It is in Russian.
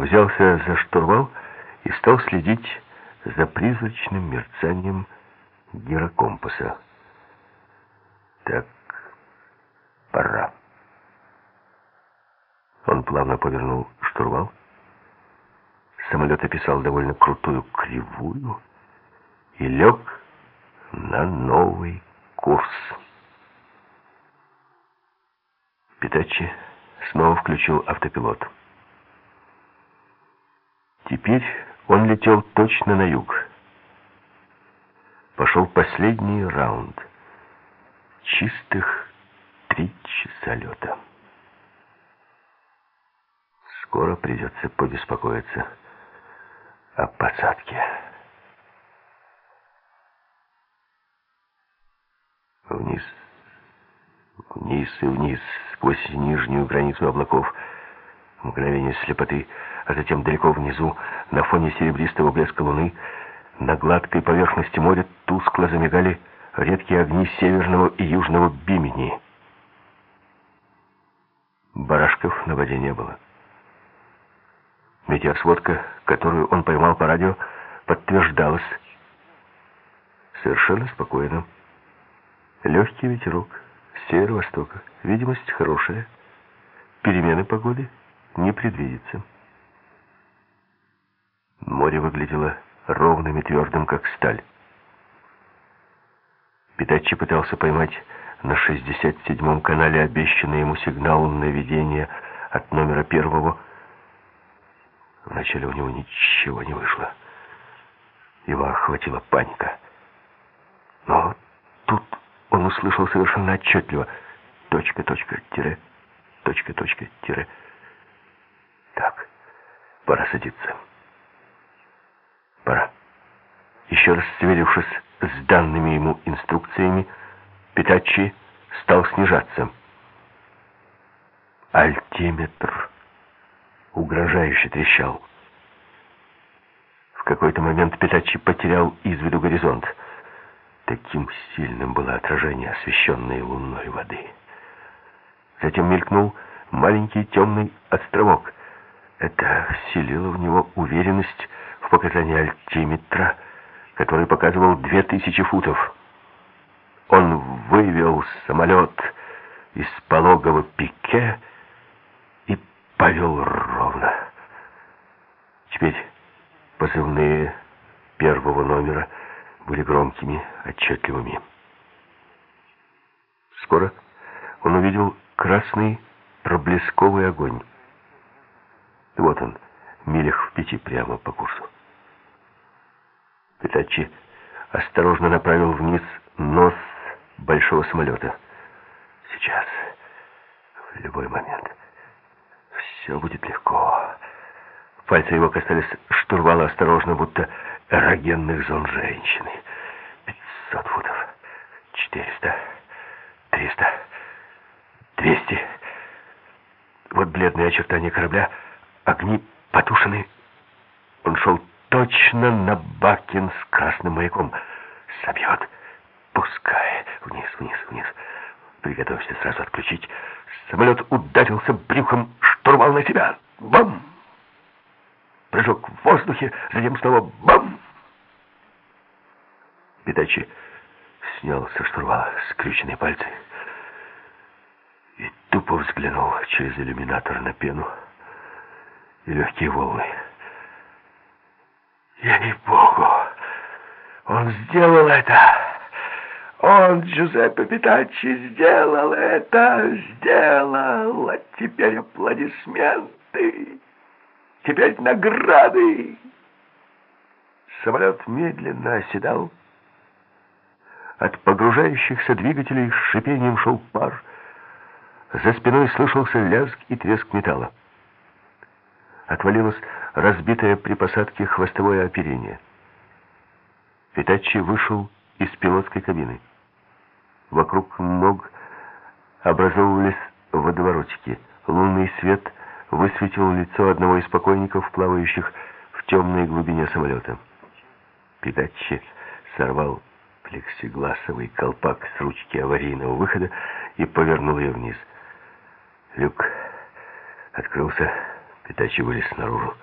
взялся за штурвал и стал следить за призрачным мерцанием гирокомпаса. Так, пора. Он плавно повернул штурвал. Самолет описал довольно крутую кривую и лег на новый курс. Питачи снова включил автопилот. Теперь он летел точно на юг. Пошел последний раунд. Чистых три часа лета. Скоро придется побеспокоиться о посадке. Вниз, вниз и вниз, сквозь нижнюю границу облаков. Мгновение слепоты, а затем далеко внизу, на фоне серебристого блеска луны, на гладкой поверхности моря тускло замигали редкие огни северного и южного Бимени. Барашков на воде не было. Метеосводка, которую он поймал по радио, подтверждалась. Совершенно спокойно. Легкий ветерок с северо-востока. Видимость хорошая. Перемены погоды не предвидится. Море выглядело ровным и твердым, как сталь. Питачи пытался поймать на 67-м канале обещанный ему сигнал наведения от номера первого. Вначале у него ничего не вышло. Его охватила паника. Но тут он услышал совершенно отчетливо точка, точка, тире, точка, точка, тире. Так, пора садиться. Пора. Еще раз сверившись с данными ему инструкциями, Питачи стал снижаться. Альтиметр угрожающе трещал. В какой-то момент Питачи потерял из виду горизонт. Таким сильным было отражение освещенной лунной воды. Затем мелькнул маленький темный островок. Это вселило в него уверенность в показании альтиметра, который показывал две тысячи футов. Он вывел самолет из пологого пике и повел ровно. Теперь позывные первого номера были громкими, отчетливыми. Скоро он увидел красный проблесковый огонь. Вот он, милях в пяти прямо по курсу. Питачи осторожно направил вниз нос большого самолета. Сейчас, в любой момент, все будет легко. Пальцы его касались штурвала осторожно, будто эрогенных зон женщины. Пятьсот футов, четыреста, триста, двести. Вот бледные очертания корабля, огни потушены. Он шел точно на Бакин с красным маяком. Собьет. Пускай. Вниз, вниз, вниз. Приготовься сразу отключить. Самолет ударился брюхом, штурвал на себя. Бам! Прыжок в воздухе, затем снова бам! Питачи снял со штурвала скрюченные пальцы и тупо взглянул через иллюминатор на пену и легкие волны. Ей-богу, он сделал это! Он, Джузеппе Питачи, сделал это, сделал. А теперь аплодисменты. Теперь награды. Самолет медленно оседал. От погружающихся двигателей с шипением шел пар. За спиной слышался лязг и треск металла. Отвалилось разбитое при посадке хвостовое оперение. Питачи вышел из пилотской кабины. Вокруг ног образовывались водоворотики. Лунный свет высветил лицо одного из покойников, плавающих в темной глубине самолета. Пидаччи сорвал плексигласовый колпак с ручки аварийного выхода и повернул ее вниз. Люк открылся, Пидаччи вылез наружу.